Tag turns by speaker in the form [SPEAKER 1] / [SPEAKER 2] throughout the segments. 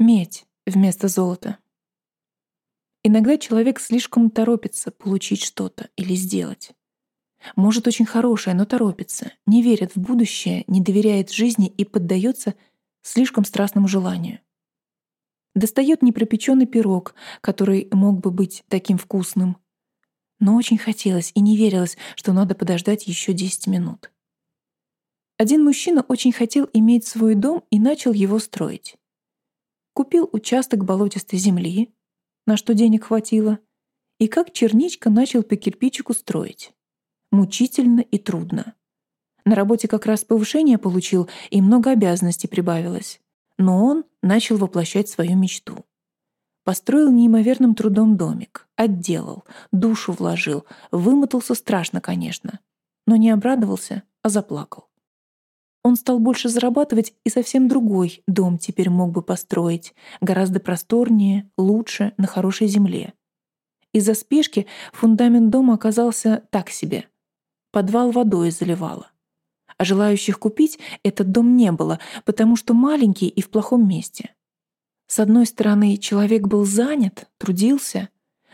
[SPEAKER 1] Медь вместо золота. Иногда человек слишком торопится получить что-то или сделать. Может, очень хорошее, но торопится, не верит в будущее, не доверяет жизни и поддается слишком страстному желанию. Достает непропеченный пирог, который мог бы быть таким вкусным. Но очень хотелось и не верилось, что надо подождать еще 10 минут. Один мужчина очень хотел иметь свой дом и начал его строить. Купил участок болотистой земли, на что денег хватило, и как черничка начал по кирпичику строить. Мучительно и трудно. На работе как раз повышение получил, и много обязанностей прибавилось. Но он начал воплощать свою мечту. Построил неимоверным трудом домик, отделал, душу вложил, вымотался страшно, конечно, но не обрадовался, а заплакал. Он стал больше зарабатывать и совсем другой дом теперь мог бы построить, гораздо просторнее, лучше, на хорошей земле. Из-за спешки фундамент дома оказался так себе. Подвал водой заливало. А желающих купить этот дом не было, потому что маленький и в плохом месте. С одной стороны, человек был занят, трудился,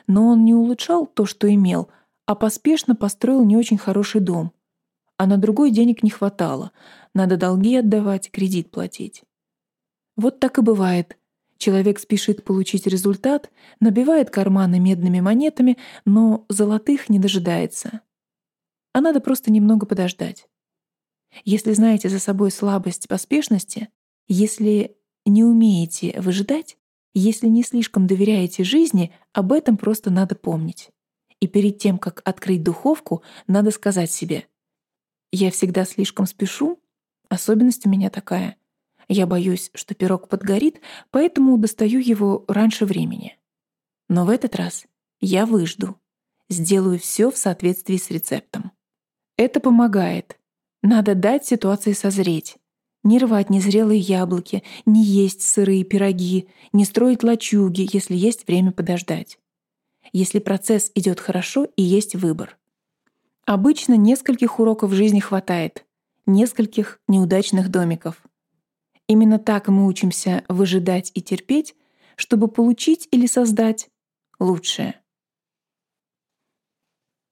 [SPEAKER 1] но он не улучшал то, что имел, а поспешно построил не очень хороший дом. А на другой денег не хватало — надо долги отдавать, кредит платить. Вот так и бывает. Человек спешит получить результат, набивает карманы медными монетами, но золотых не дожидается. А надо просто немного подождать. Если знаете за собой слабость поспешности, если не умеете выжидать, если не слишком доверяете жизни, об этом просто надо помнить. И перед тем, как открыть духовку, надо сказать себе «Я всегда слишком спешу, Особенность у меня такая. Я боюсь, что пирог подгорит, поэтому достаю его раньше времени. Но в этот раз я выжду. Сделаю все в соответствии с рецептом. Это помогает. Надо дать ситуации созреть. Не рвать незрелые яблоки, не есть сырые пироги, не строить лачуги, если есть время подождать. Если процесс идет хорошо и есть выбор. Обычно нескольких уроков жизни хватает — нескольких неудачных домиков. Именно так мы учимся выжидать и терпеть, чтобы получить или создать лучшее.